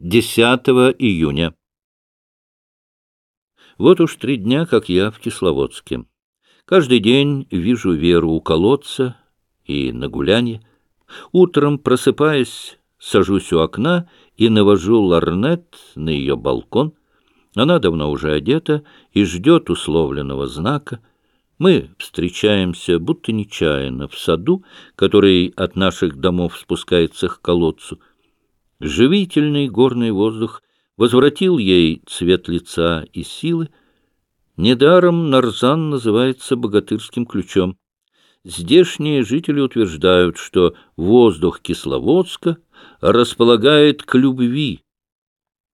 10 июня. Вот уж три дня, как я в Кисловодске. Каждый день вижу Веру у колодца и на гулянье. Утром, просыпаясь, сажусь у окна и навожу ларнет на ее балкон. Она давно уже одета и ждет условленного знака. Мы встречаемся, будто нечаянно, в саду, который от наших домов спускается к колодцу. Живительный горный воздух возвратил ей цвет лица и силы. Недаром Нарзан называется богатырским ключом. Здешние жители утверждают, что воздух Кисловодска располагает к любви,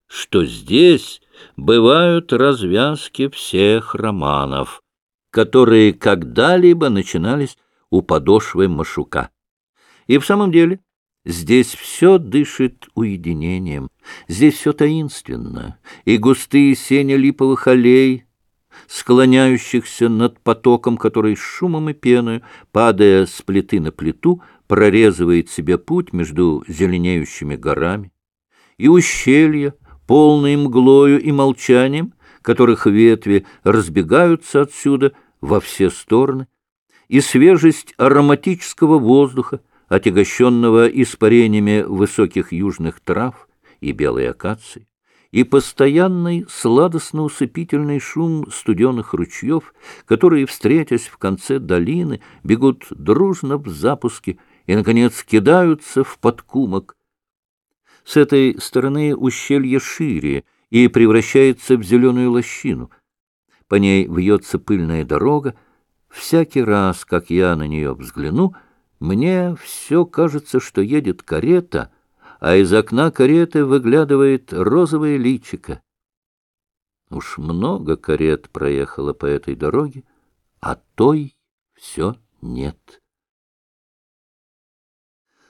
что здесь бывают развязки всех романов, которые когда-либо начинались у подошвы Машука. И в самом деле Здесь все дышит уединением, здесь все таинственно, и густые сеня липовых аллей, склоняющихся над потоком, который шумом и пеной, падая с плиты на плиту, прорезывает себе путь между зеленеющими горами, и ущелья, полные мглою и молчанием, которых ветви разбегаются отсюда во все стороны, и свежесть ароматического воздуха, отягощенного испарениями высоких южных трав и белой акации, и постоянный сладостно-усыпительный шум студеных ручьев, которые, встретясь в конце долины, бегут дружно в запуске и, наконец, кидаются в подкумок. С этой стороны ущелье шире и превращается в зеленую лощину. По ней вьется пыльная дорога. Всякий раз, как я на нее взгляну, мне все кажется, что едет карета, а из окна кареты выглядывает розовое личико. Уж много карет проехало по этой дороге, а той все нет.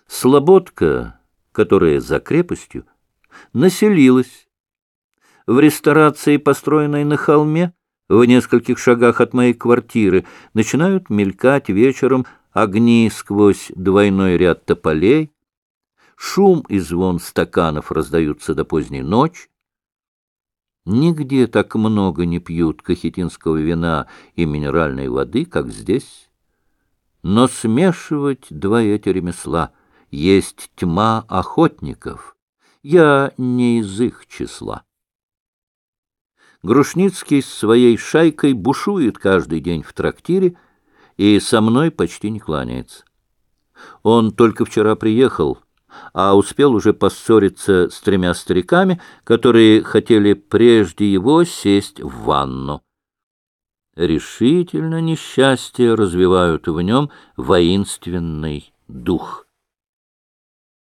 Слободка, которая за крепостью, населилась. В ресторации, построенной на холме, в нескольких шагах от моей квартиры, начинают мелькать вечером огни сквозь двойной ряд тополей, шум и звон стаканов раздаются до поздней ночи. Нигде так много не пьют кахетинского вина и минеральной воды, как здесь. Но смешивать два эти ремесла есть тьма охотников. Я не из их числа. Грушницкий с своей шайкой бушует каждый день в трактире, и со мной почти не кланяется. Он только вчера приехал, а успел уже поссориться с тремя стариками, которые хотели прежде его сесть в ванну. Решительно несчастье развивают в нем воинственный дух.